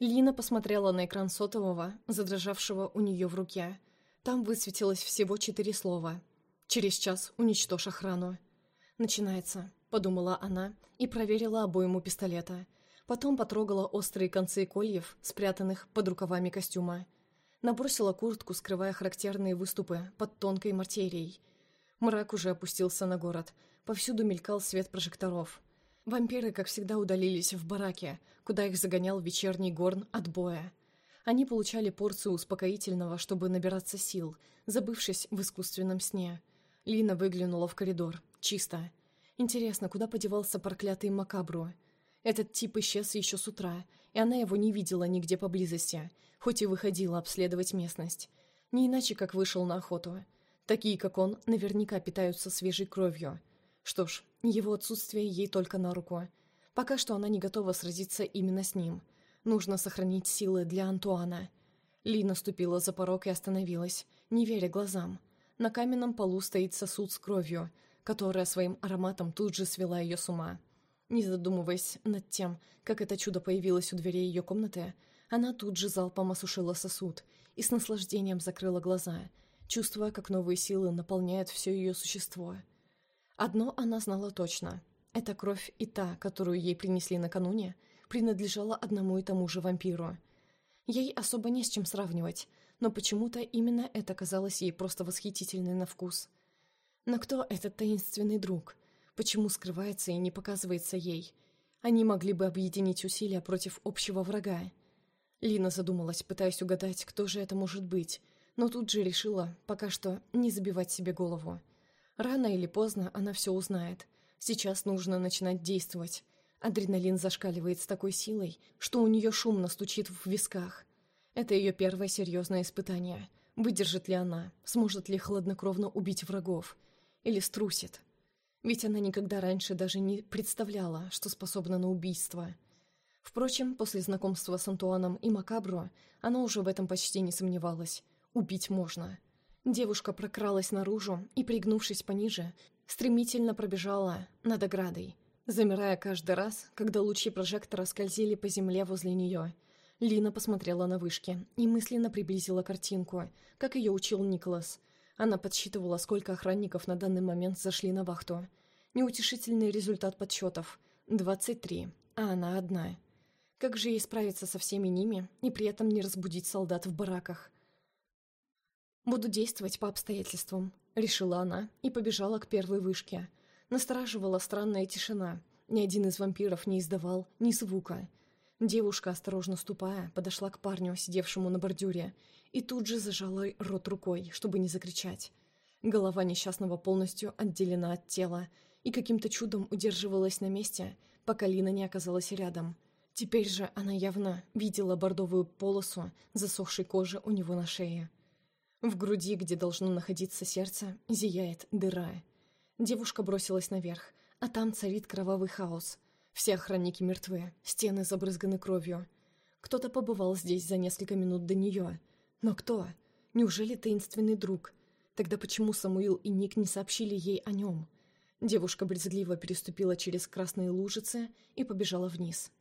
Лина посмотрела на экран сотового, задрожавшего у нее в руке. Там высветилось всего четыре слова. «Через час уничтожь охрану». «Начинается», — подумала она и проверила обойму пистолета. Потом потрогала острые концы кольев, спрятанных под рукавами костюма. Набросила куртку, скрывая характерные выступы под тонкой материей. Мрак уже опустился на город. Повсюду мелькал свет прожекторов. Вампиры, как всегда, удалились в бараке, куда их загонял вечерний горн от боя. Они получали порцию успокоительного, чтобы набираться сил, забывшись в искусственном сне. Лина выглянула в коридор. Чисто. Интересно, куда подевался проклятый Макабру? Этот тип исчез еще с утра, и она его не видела нигде поблизости, хоть и выходила обследовать местность. Не иначе, как вышел на охоту. Такие, как он, наверняка питаются свежей кровью. Что ж, его отсутствие ей только на руку. Пока что она не готова сразиться именно с ним. Нужно сохранить силы для Антуана. Ли наступила за порог и остановилась, не веря глазам. На каменном полу стоит сосуд с кровью, которая своим ароматом тут же свела ее с ума. Не задумываясь над тем, как это чудо появилось у дверей ее комнаты, она тут же залпом осушила сосуд и с наслаждением закрыла глаза, чувствуя, как новые силы наполняют все ее существо. Одно она знала точно. Эта кровь и та, которую ей принесли накануне, принадлежала одному и тому же вампиру. Ей особо не с чем сравнивать, но почему-то именно это казалось ей просто восхитительной на вкус. Но кто этот таинственный друг — Почему скрывается и не показывается ей? Они могли бы объединить усилия против общего врага. Лина задумалась, пытаясь угадать, кто же это может быть, но тут же решила пока что не забивать себе голову. Рано или поздно она все узнает. Сейчас нужно начинать действовать. Адреналин зашкаливает с такой силой, что у нее шумно стучит в висках. Это ее первое серьезное испытание. Выдержит ли она? Сможет ли хладнокровно убить врагов? Или струсит? Ведь она никогда раньше даже не представляла, что способна на убийство. Впрочем, после знакомства с Антуаном и Макабро, она уже в этом почти не сомневалась. Убить можно. Девушка прокралась наружу и, пригнувшись пониже, стремительно пробежала над оградой, замирая каждый раз, когда лучи прожектора скользили по земле возле нее. Лина посмотрела на вышки и мысленно приблизила картинку, как ее учил Николас, она подсчитывала, сколько охранников на данный момент зашли на вахту. Неутешительный результат подсчетов – 23, а она одна. Как же ей справиться со всеми ними и при этом не разбудить солдат в бараках? «Буду действовать по обстоятельствам», — решила она и побежала к первой вышке. Настораживала странная тишина. Ни один из вампиров не издавал ни звука. Девушка, осторожно ступая, подошла к парню, сидевшему на бордюре, и тут же зажала рот рукой, чтобы не закричать. Голова несчастного полностью отделена от тела и каким-то чудом удерживалась на месте, пока Лина не оказалась рядом. Теперь же она явно видела бордовую полосу засохшей кожи у него на шее. В груди, где должно находиться сердце, зияет дыра. Девушка бросилась наверх, а там царит кровавый хаос – все охранники мертвы, стены забрызганы кровью. Кто-то побывал здесь за несколько минут до нее. Но кто? Неужели таинственный друг? Тогда почему Самуил и Ник не сообщили ей о нем? Девушка брезгливо переступила через красные лужицы и побежала вниз.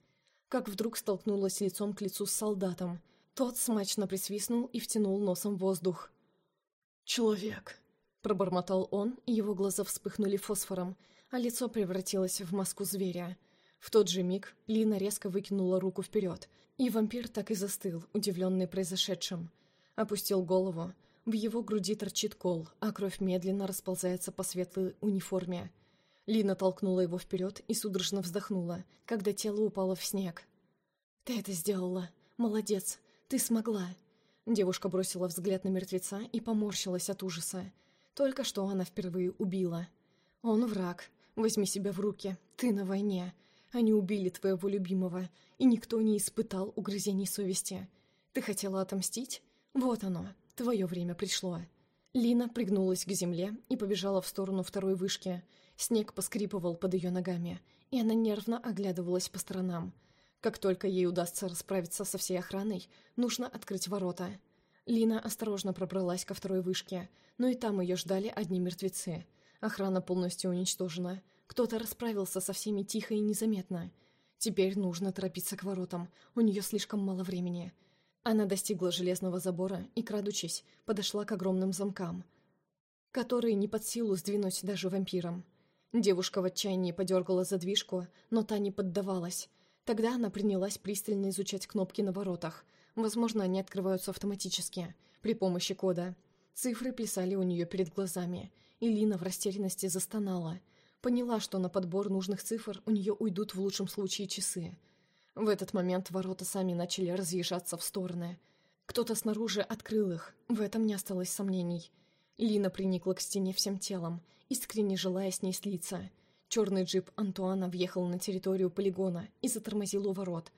Как вдруг столкнулась лицом к лицу с солдатом. Тот смачно присвистнул и втянул носом воздух. «Человек!» – пробормотал он, и его глаза вспыхнули фосфором, а лицо превратилось в маску зверя – в тот же миг Лина резко выкинула руку вперед, и вампир так и застыл, удивленный произошедшим. Опустил голову. В его груди торчит кол, а кровь медленно расползается по светлой униформе. Лина толкнула его вперед и судорожно вздохнула, когда тело упало в снег. «Ты это сделала! Молодец! Ты смогла!» Девушка бросила взгляд на мертвеца и поморщилась от ужаса. Только что она впервые убила. «Он враг. Возьми себя в руки. Ты на войне. Они убили твоего любимого, и никто не испытал угрызений совести. Ты хотела отомстить? Вот оно, твое время пришло». Лина пригнулась к земле и побежала в сторону второй вышки. Снег поскрипывал под ее ногами, и она нервно оглядывалась по сторонам. Как только ей удастся расправиться со всей охраной, нужно открыть ворота. Лина осторожно пробралась ко второй вышке, но и там ее ждали одни мертвецы. Охрана полностью уничтожена. Кто-то расправился со всеми тихо и незаметно. Теперь нужно торопиться к воротам, у нее слишком мало времени. Она достигла железного забора и, крадучись, подошла к огромным замкам, которые не под силу сдвинуть даже вампирам. Девушка в отчаянии подергала задвижку, но та не поддавалась. Тогда она принялась пристально изучать кнопки на воротах. Возможно, они открываются автоматически, при помощи кода. Цифры плясали у нее перед глазами, и Лина в растерянности застонала – Поняла, что на подбор нужных цифр у нее уйдут в лучшем случае часы. В этот момент ворота сами начали разъезжаться в стороны. Кто-то снаружи открыл их, в этом не осталось сомнений. Лина приникла к стене всем телом, искренне желая с ней слиться. Черный джип Антуана въехал на территорию полигона и затормозил у ворот.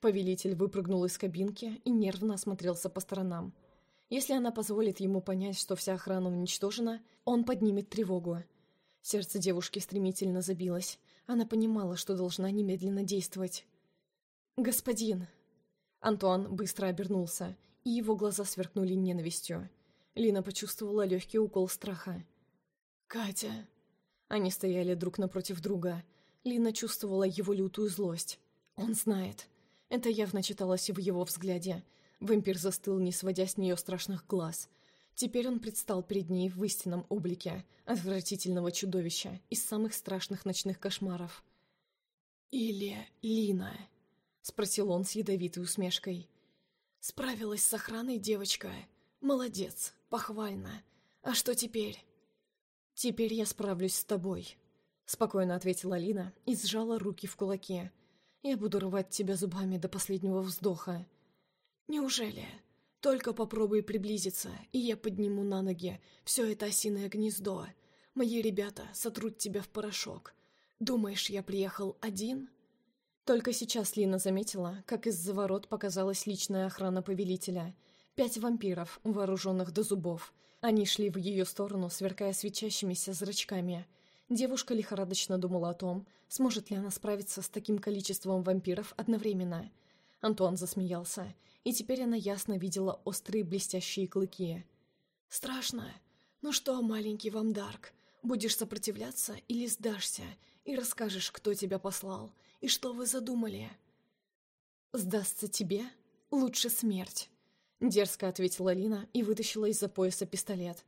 Повелитель выпрыгнул из кабинки и нервно осмотрелся по сторонам. Если она позволит ему понять, что вся охрана уничтожена, он поднимет тревогу – Сердце девушки стремительно забилось. Она понимала, что должна немедленно действовать. «Господин!» Антуан быстро обернулся, и его глаза сверкнули ненавистью. Лина почувствовала легкий укол страха. «Катя!» Они стояли друг напротив друга. Лина чувствовала его лютую злость. Он знает. Это явно читалось в его взгляде. Вампир застыл, не сводя с нее страшных глаз. Теперь он предстал перед ней в истинном облике отвратительного чудовища из самых страшных ночных кошмаров. «Или Лина?» — спросил он с ядовитой усмешкой. «Справилась с охраной девочка. Молодец, похвально. А что теперь?» «Теперь я справлюсь с тобой», — спокойно ответила Лина и сжала руки в кулаки. «Я буду рвать тебя зубами до последнего вздоха». «Неужели?» Только попробуй приблизиться, и я подниму на ноги все это осиное гнездо. Мои ребята сотрут тебя в порошок. Думаешь, я приехал один?» Только сейчас Лина заметила, как из-за ворот показалась личная охрана повелителя. Пять вампиров, вооруженных до зубов. Они шли в ее сторону, сверкая свечащимися зрачками. Девушка лихорадочно думала о том, сможет ли она справиться с таким количеством вампиров одновременно. Антуан засмеялся и теперь она ясно видела острые блестящие клыки. «Страшно? Ну что, маленький Вамдарк, будешь сопротивляться или сдашься и расскажешь, кто тебя послал и что вы задумали?» «Сдастся тебе? Лучше смерть», — дерзко ответила Лина и вытащила из-за пояса пистолет.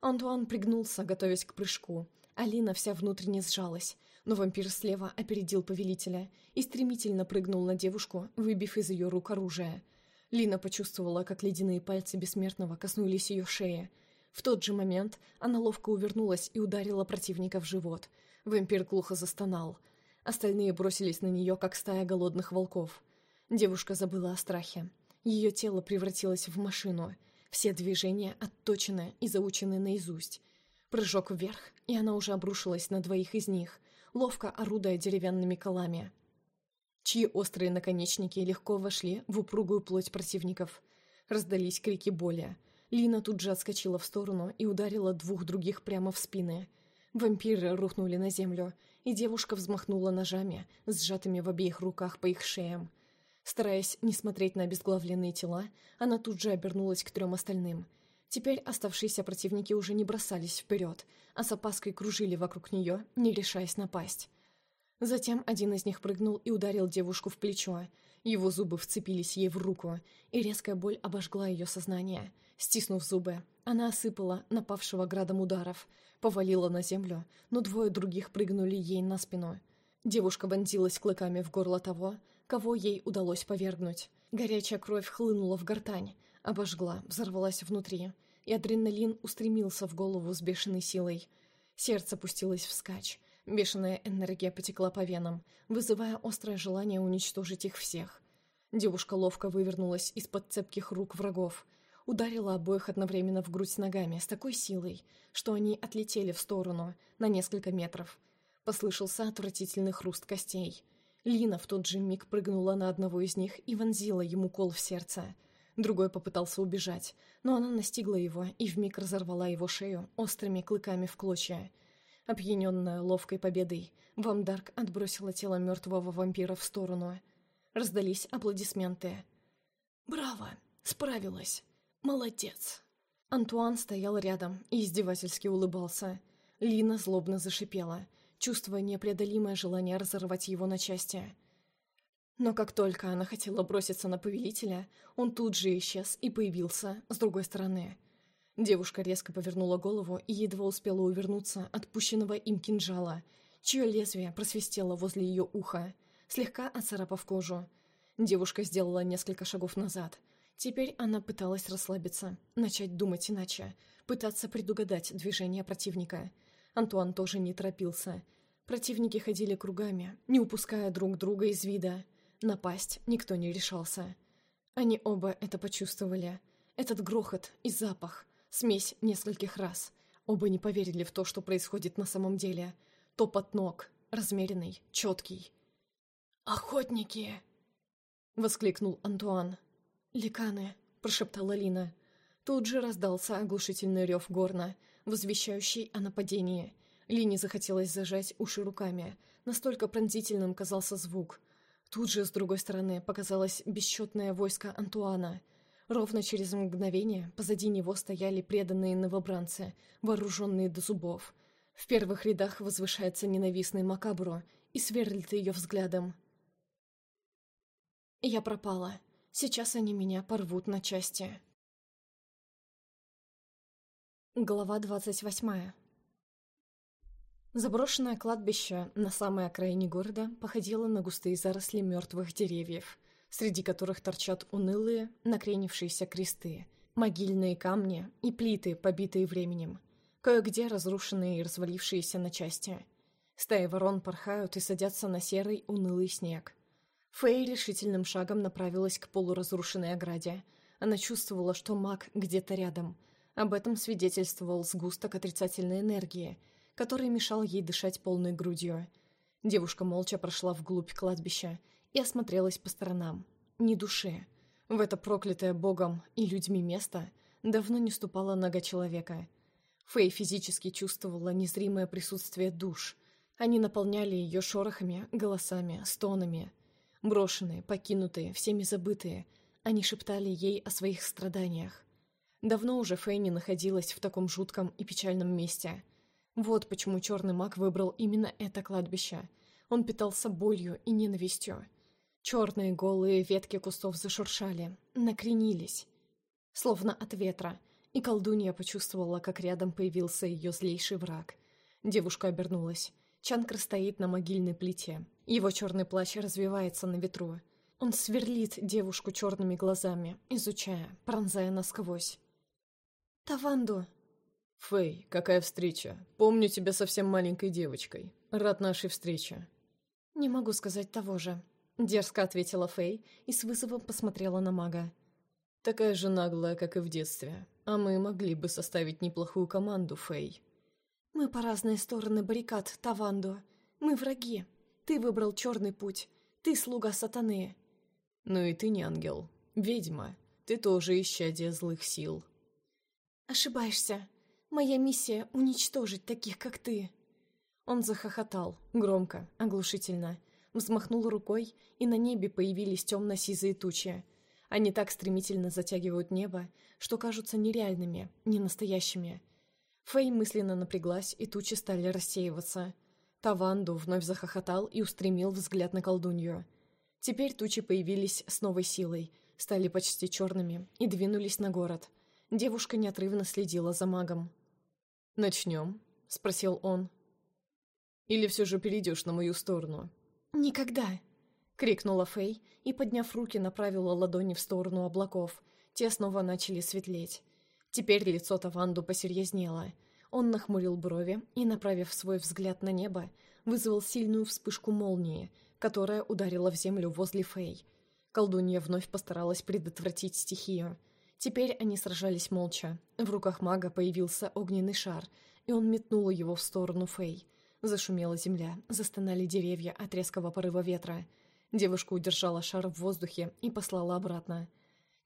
Антуан пригнулся, готовясь к прыжку. Алина вся внутренне сжалась, но вампир слева опередил повелителя и стремительно прыгнул на девушку, выбив из ее рук оружие. Лина почувствовала, как ледяные пальцы бессмертного коснулись ее шеи. В тот же момент она ловко увернулась и ударила противника в живот. Вампир глухо застонал. Остальные бросились на нее, как стая голодных волков. Девушка забыла о страхе. Ее тело превратилось в машину. Все движения отточены и заучены наизусть. Прыжок вверх, и она уже обрушилась на двоих из них, ловко орудуя деревянными колами чьи острые наконечники легко вошли в упругую плоть противников. Раздались крики боли. Лина тут же отскочила в сторону и ударила двух других прямо в спины. Вампиры рухнули на землю, и девушка взмахнула ножами, сжатыми в обеих руках по их шеям. Стараясь не смотреть на обезглавленные тела, она тут же обернулась к трем остальным. Теперь оставшиеся противники уже не бросались вперед, а с опаской кружили вокруг нее, не решаясь напасть. Затем один из них прыгнул и ударил девушку в плечо. Его зубы вцепились ей в руку, и резкая боль обожгла ее сознание. Стиснув зубы, она осыпала напавшего градом ударов, повалила на землю, но двое других прыгнули ей на спину. Девушка вонзилась клыками в горло того, кого ей удалось повергнуть. Горячая кровь хлынула в гортань, обожгла, взорвалась внутри, и адреналин устремился в голову с бешеной силой. Сердце пустилось вскачь, Бешеная энергия потекла по венам, вызывая острое желание уничтожить их всех. Девушка ловко вывернулась из-под цепких рук врагов, ударила обоих одновременно в грудь ногами с такой силой, что они отлетели в сторону на несколько метров. Послышался отвратительный хруст костей. Лина в тот же миг прыгнула на одного из них и вонзила ему кол в сердце. Другой попытался убежать, но она настигла его и вмиг разорвала его шею острыми клыками в клочья. Опьяненная ловкой победой, Вамдарк отбросила тело мертвого вампира в сторону. Раздались аплодисменты. «Браво! Справилась! Молодец!» Антуан стоял рядом и издевательски улыбался. Лина злобно зашипела, чувствуя непреодолимое желание разорвать его на части. Но как только она хотела броситься на повелителя, он тут же исчез и появился с другой стороны. Девушка резко повернула голову и едва успела увернуться от пущенного им кинжала, чье лезвие просвистело возле ее уха, слегка оцарапав кожу. Девушка сделала несколько шагов назад. Теперь она пыталась расслабиться, начать думать иначе, пытаться предугадать движение противника. Антуан тоже не торопился. Противники ходили кругами, не упуская друг друга из вида. Напасть никто не решался. Они оба это почувствовали. Этот грохот и запах, смесь нескольких раз. Оба не поверили в то, что происходит на самом деле. Топот ног, размеренный, четкий. «Охотники!» — воскликнул Антуан. «Ликаны!» — прошептала Лина. Тут же раздался оглушительный рев горна, возвещающий о нападении. Лине захотелось зажать уши руками. Настолько пронзительным казался звук — Тут же, с другой стороны, показалось бесчетное войско Антуана. Ровно через мгновение позади него стояли преданные новобранцы, вооруженные до зубов. В первых рядах возвышается ненавистный Макабро и сверлит ее взглядом. «Я пропала. Сейчас они меня порвут на части». Глава двадцать восьмая Заброшенное кладбище на самой окраине города походило на густые заросли мертвых деревьев, среди которых торчат унылые, накренившиеся кресты, могильные камни и плиты, побитые временем, кое-где разрушенные и развалившиеся на части. Стаи ворон порхают и садятся на серый, унылый снег. Фэй решительным шагом направилась к полуразрушенной ограде. Она чувствовала, что маг где-то рядом. Об этом свидетельствовал сгусток отрицательной энергии — который мешал ей дышать полной грудью. Девушка молча прошла вглубь кладбища и осмотрелась по сторонам. Ни души. В это проклятое богом и людьми место давно не ступала нога человека. Фэй физически чувствовала незримое присутствие душ. Они наполняли ее шорохами, голосами, стонами. Брошенные, покинутые, всеми забытые, они шептали ей о своих страданиях. Давно уже Фэй находилась в таком жутком и печальном месте. Вот почему черный маг выбрал именно это кладбище. Он питался болью и ненавистью. Черные голые ветки кустов зашуршали, накренились, словно от ветра, и колдунья почувствовала, как рядом появился ее злейший враг. Девушка обернулась. Чанкр стоит на могильной плите. Его черный плащ развивается на ветру. Он сверлит девушку черными глазами, изучая, пронзая насквозь. «Таванду!» «Фэй, какая встреча? Помню тебя совсем маленькой девочкой. Рад нашей встрече». «Не могу сказать того же», — дерзко ответила Фэй и с вызовом посмотрела на мага. «Такая же наглая, как и в детстве. А мы могли бы составить неплохую команду, Фэй». «Мы по разные стороны баррикад, Таванду. Мы враги. Ты выбрал черный путь. Ты слуга сатаны». «Ну и ты не ангел. Ведьма. Ты тоже исчадие злых сил». «Ошибаешься. Моя миссия — уничтожить таких, как ты». Он захохотал, громко, оглушительно, взмахнул рукой, и на небе появились темно-сизые тучи. Они так стремительно затягивают небо, что кажутся нереальными, ненастоящими. Фэй мысленно напряглась, и тучи стали рассеиваться. Таванду вновь захохотал и устремил взгляд на колдунью. Теперь тучи появились с новой силой, стали почти черными и двинулись на город. Девушка неотрывно следила за магом. «Начнем?» — спросил он. «Или все же перейдешь на мою сторону?» «Никогда!» — крикнула Фэй и, подняв руки, направила ладони в сторону облаков. Те снова начали светлеть. Теперь лицо Таванду посерьезнело. Он нахмурил брови и, направив свой взгляд на небо, вызвал сильную вспышку молнии, которая ударила в землю возле Фэй. Колдунья вновь постаралась предотвратить стихию — Теперь они сражались молча. В руках мага появился огненный шар, и он метнул его в сторону Фэй. Зашумела земля, застонали деревья от резкого порыва ветра. Девушка удержала шар в воздухе и послала обратно.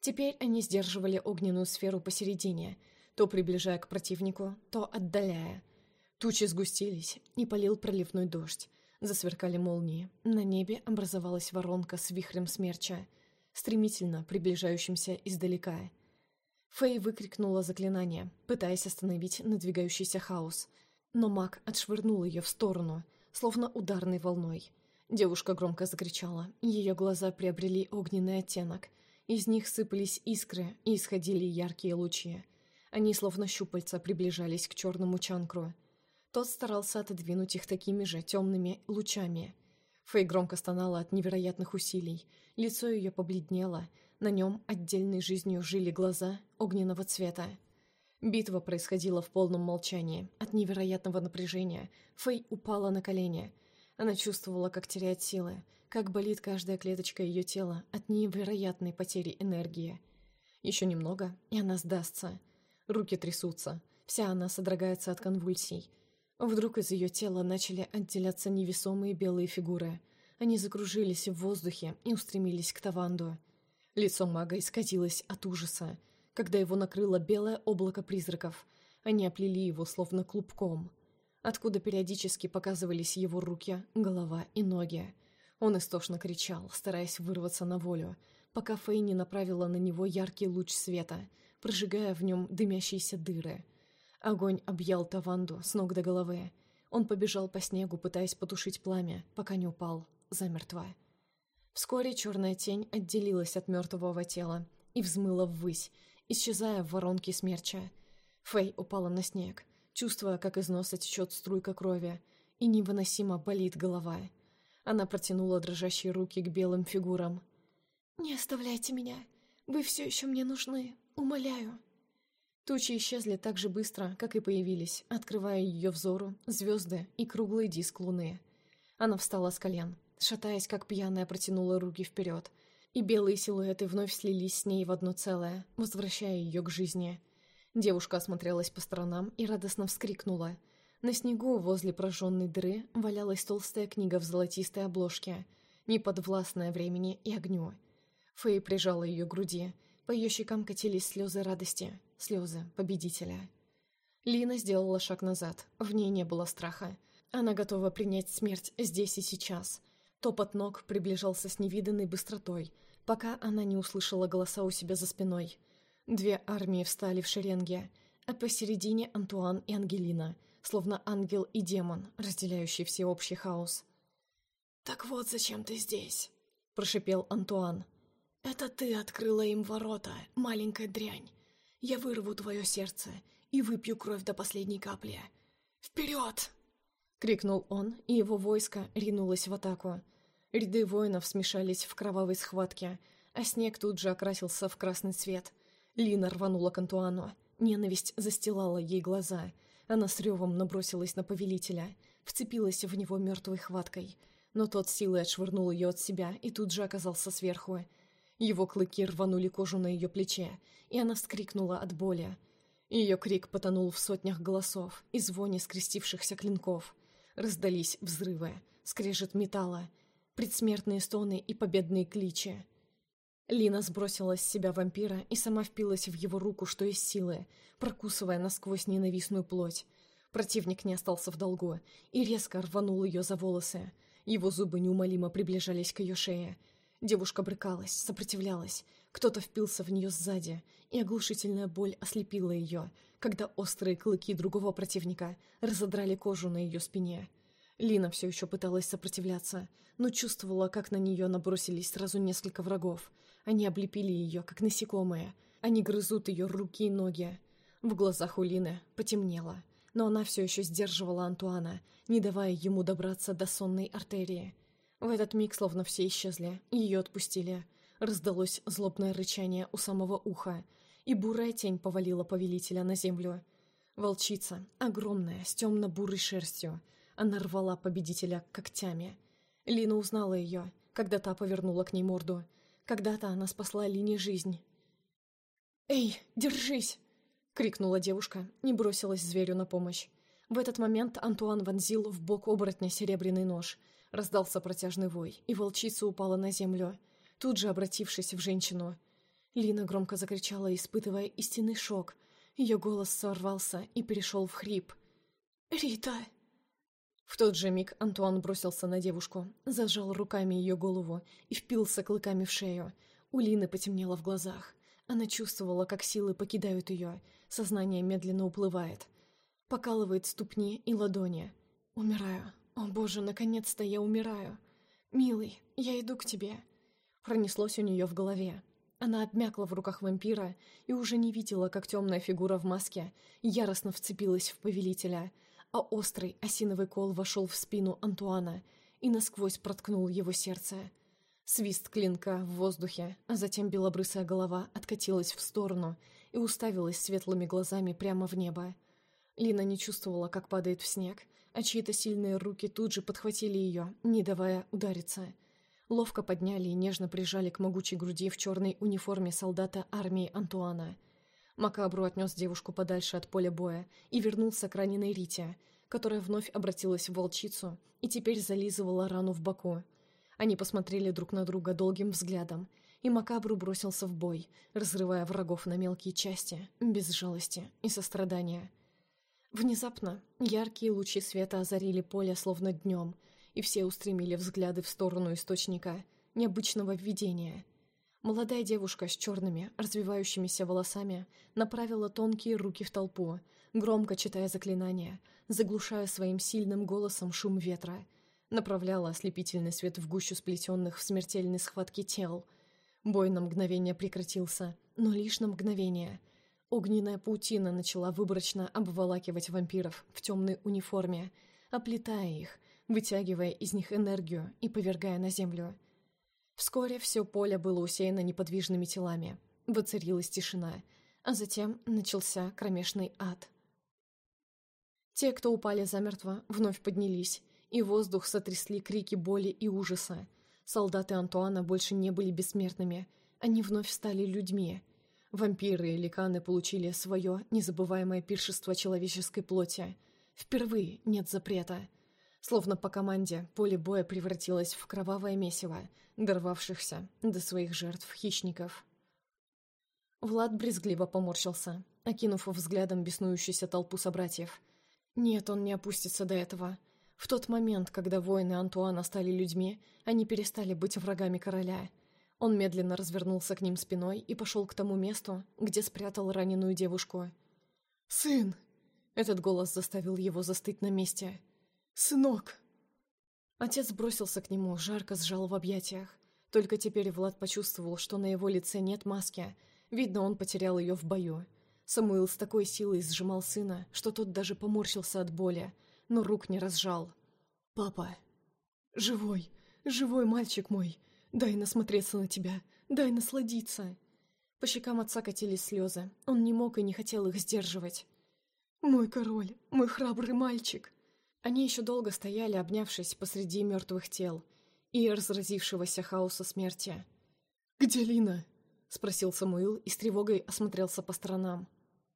Теперь они сдерживали огненную сферу посередине, то приближая к противнику, то отдаляя. Тучи сгустились, и полил проливной дождь. Засверкали молнии. На небе образовалась воронка с вихрем смерча, стремительно приближающимся издалека — Фэй выкрикнула заклинание, пытаясь остановить надвигающийся хаос. Но маг отшвырнул ее в сторону, словно ударной волной. Девушка громко закричала. Ее глаза приобрели огненный оттенок. Из них сыпались искры и исходили яркие лучи. Они, словно щупальца, приближались к черному чанкру. Тот старался отодвинуть их такими же темными лучами. Фэй громко стонала от невероятных усилий. Лицо ее побледнело. На нем отдельной жизнью жили глаза огненного цвета. Битва происходила в полном молчании. От невероятного напряжения Фэй упала на колени – она чувствовала, как теряет силы, как болит каждая клеточка ее тела от невероятной потери энергии. Еще немного, и она сдастся. Руки трясутся, вся она содрогается от конвульсий. Вдруг из ее тела начали отделяться невесомые белые фигуры. Они закружились в воздухе и устремились к Таванду. Лицо мага исказилось от ужаса, когда его накрыло белое облако призраков. Они оплели его словно клубком — откуда периодически показывались его руки, голова и ноги. Он истошно кричал, стараясь вырваться на волю, пока Фэй не направила на него яркий луч света, прожигая в нем дымящиеся дыры. Огонь объял Таванду с ног до головы. Он побежал по снегу, пытаясь потушить пламя, пока не упал замертво. Вскоре черная тень отделилась от мертвого тела и взмыла ввысь, исчезая в воронке смерча. Фэй упала на снег — чувствуя, как из носа течет струйка крови, и невыносимо болит голова. Она протянула дрожащие руки к белым фигурам. «Не оставляйте меня. Вы все еще мне нужны. Умоляю». Тучи исчезли так же быстро, как и появились, открывая ее взору звезды и круглый диск луны. Она встала с колен, шатаясь, как пьяная, протянула руки вперед, и белые силуэты вновь слились с ней в одно целое, возвращая ее к жизни — Девушка осмотрелась по сторонам и радостно вскрикнула. На снегу возле прожженной дыры валялась толстая книга в золотистой обложке, неподвластная времени и огню. Фэй прижала ее к груди. По ее щекам катились слезы радости, слезы победителя. Лина сделала шаг назад. В ней не было страха. Она готова принять смерть здесь и сейчас. Топот ног приближался с невиданной быстротой, пока она не услышала голоса у себя за спиной. Две армии встали в шеренге, а посередине Антуан и Ангелина, словно ангел и демон, разделяющий всеобщий хаос. «Так вот зачем ты здесь», — прошипел Антуан. «Это ты открыла им ворота, маленькая дрянь. Я вырву твое сердце и выпью кровь до последней капли. Вперед!» — крикнул он, и его войско ринулось в атаку. Ряды воинов смешались в кровавой схватке, а снег тут же окрасился в красный цвет — Лина рванула к Антуану. Ненависть застилала ей глаза. Она с ревом набросилась на повелителя, вцепилась в него мертвой хваткой. Но тот силой отшвырнул ее от себя и тут же оказался сверху. Его клыки рванули кожу на ее плече, и она вскрикнула от боли. Ее крик потонул в сотнях голосов и звоне скрестившихся клинков. Раздались взрывы, скрежет металла, предсмертные стоны и победные кличи. Лина сбросила с себя вампира и сама впилась в его руку, что из силы, прокусывая насквозь ненавистную плоть. Противник не остался в долгу и резко рванул ее за волосы. Его зубы неумолимо приближались к ее шее. Девушка брыкалась, сопротивлялась. Кто-то впился в нее сзади, и оглушительная боль ослепила ее, когда острые клыки другого противника разодрали кожу на ее спине. Лина все еще пыталась сопротивляться, но чувствовала, как на нее набросились сразу несколько врагов — они облепили ее, как насекомые. Они грызут ее руки и ноги. В глазах у Лины потемнело, но она все еще сдерживала Антуана, не давая ему добраться до сонной артерии. В этот миг словно все исчезли, ее отпустили. Раздалось злобное рычание у самого уха, и бурая тень повалила повелителя на землю. Волчица, огромная, с темно-бурой шерстью, она рвала победителя когтями. Лина узнала ее, когда та повернула к ней морду — когда-то она спасла Лине жизнь. «Эй, держись!» — крикнула девушка и бросилась зверю на помощь. В этот момент Антуан вонзил в бок оборотня серебряный нож. Раздался протяжный вой, и волчица упала на землю, тут же обратившись в женщину. Лина громко закричала, испытывая истинный шок. Ее голос сорвался и перешел в хрип. «Рита!» В тот же миг Антуан бросился на девушку, зажал руками ее голову и впился клыками в шею. У Лины потемнело в глазах. Она чувствовала, как силы покидают ее, сознание медленно уплывает. Покалывает ступни и ладони. «Умираю. О боже, наконец-то я умираю!» «Милый, я иду к тебе», — пронеслось у нее в голове. Она обмякла в руках вампира и уже не видела, как темная фигура в маске яростно вцепилась в повелителя, а острый осиновый кол вошел в спину Антуана и насквозь проткнул его сердце. Свист клинка в воздухе, а затем белобрысая голова откатилась в сторону и уставилась светлыми глазами прямо в небо. Лина не чувствовала, как падает в снег, а чьи-то сильные руки тут же подхватили ее, не давая удариться — ловко подняли и нежно прижали к могучей груди в черной униформе солдата армии Антуана. Макабру отнес девушку подальше от поля боя и вернулся к раненой Рите, которая вновь обратилась в волчицу и теперь зализывала рану в боку. Они посмотрели друг на друга долгим взглядом, и Макабру бросился в бой, разрывая врагов на мелкие части, без жалости и сострадания. Внезапно яркие лучи света озарили поле словно днем — и все устремили взгляды в сторону источника необычного видения. Молодая девушка с черными, развивающимися волосами направила тонкие руки в толпу, громко читая заклинания, заглушая своим сильным голосом шум ветра, направляла ослепительный свет в гущу сплетенных в смертельной схватке тел. Бой на мгновение прекратился, но лишь на мгновение. Огненная паутина начала выборочно обволакивать вампиров в темной униформе, оплетая их, вытягивая из них энергию и повергая на землю. Вскоре все поле было усеяно неподвижными телами. Воцарилась тишина, а затем начался кромешный ад. Те, кто упали замертво, вновь поднялись, и воздух сотрясли крики боли и ужаса. Солдаты Антуана больше не были бессмертными, они вновь стали людьми. Вампиры и ликаны получили свое незабываемое пиршество человеческой плоти. Впервые нет запрета — Словно по команде, поле боя превратилось в кровавое месиво, дорвавшихся до своих жертв хищников. Влад брезгливо поморщился, окинув взглядом беснующуюся толпу собратьев. Нет, он не опустится до этого. В тот момент, когда воины Антуана стали людьми, они перестали быть врагами короля. Он медленно развернулся к ним спиной и пошел к тому месту, где спрятал раненую девушку. «Сын!» Этот голос заставил его застыть на месте – «Сынок!» Отец бросился к нему, жарко сжал в объятиях. Только теперь Влад почувствовал, что на его лице нет маски. Видно, он потерял ее в бою. Самуил с такой силой сжимал сына, что тот даже поморщился от боли, но рук не разжал. «Папа!» «Живой! Живой мальчик мой! Дай насмотреться на тебя! Дай насладиться!» По щекам отца катились слезы. Он не мог и не хотел их сдерживать. «Мой король! Мой храбрый мальчик!» Они еще долго стояли, обнявшись посреди мертвых тел и разразившегося хаоса смерти. «Где Лина?» — спросил Самуил и с тревогой осмотрелся по сторонам.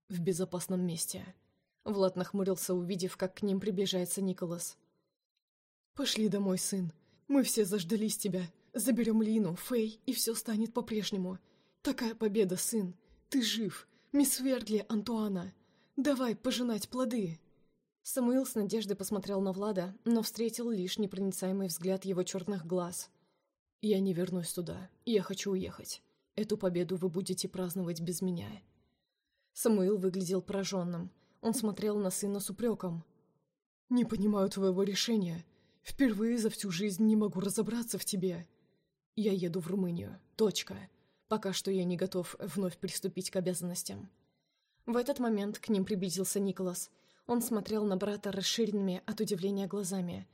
«В безопасном месте». Влад нахмурился, увидев, как к ним приближается Николас. «Пошли домой, сын. Мы все заждались тебя. Заберем Лину, Фэй, и все станет по-прежнему. Такая победа, сын. Ты жив. Мисс Вергли, Антуана. Давай пожинать плоды». Самуил с надеждой посмотрел на Влада, но встретил лишь непроницаемый взгляд его черных глаз. «Я не вернусь туда. Я хочу уехать. Эту победу вы будете праздновать без меня». Самуил выглядел пораженным. Он смотрел на сына с упреком. «Не понимаю твоего решения. Впервые за всю жизнь не могу разобраться в тебе. Я еду в Румынию. Точка. Пока что я не готов вновь приступить к обязанностям». В этот момент к ним приблизился Николас – он смотрел на брата расширенными от удивления глазами.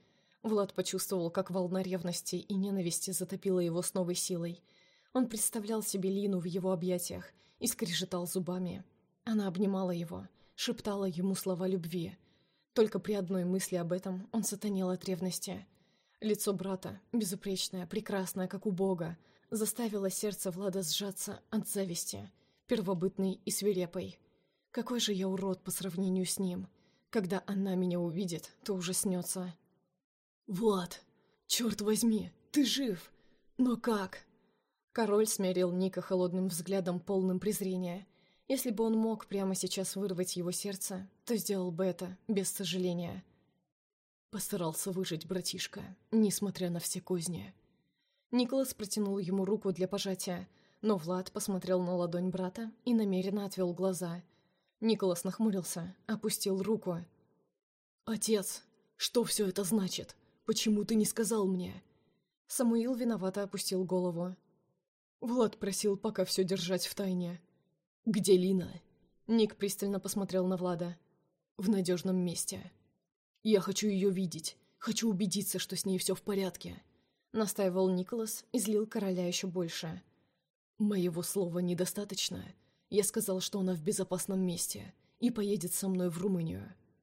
Влад почувствовал, как волна ревности и ненависти затопила его с новой силой. Он представлял себе Лину в его объятиях и скрежетал зубами. Она обнимала его, шептала ему слова любви. Только при одной мысли об этом он сатанел от ревности. Лицо брата, безупречное, прекрасное, как у Бога, заставило сердце Влада сжаться от зависти, первобытной и свирепой. Какой же я урод по сравнению с ним. Когда она меня увидит, то ужаснется. «Влад, черт возьми, ты жив! Но как?» Король смерил Ника холодным взглядом, полным презрения. Если бы он мог прямо сейчас вырвать его сердце, то сделал бы это без сожаления. Постарался выжить братишка, несмотря на все козни. Николас протянул ему руку для пожатия, но Влад посмотрел на ладонь брата и намеренно отвел глаза — Николас нахмурился, опустил руку. «Отец, что все это значит? Почему ты не сказал мне?» Самуил виновато опустил голову. Влад просил пока все держать в тайне. «Где Лина?» Ник пристально посмотрел на Влада. «В надежном месте. Я хочу ее видеть. Хочу убедиться, что с ней все в порядке», — настаивал Николас и злил короля еще больше. «Моего слова недостаточно. Я сказал, что она в безопасном месте и поедет со мной в Румынию.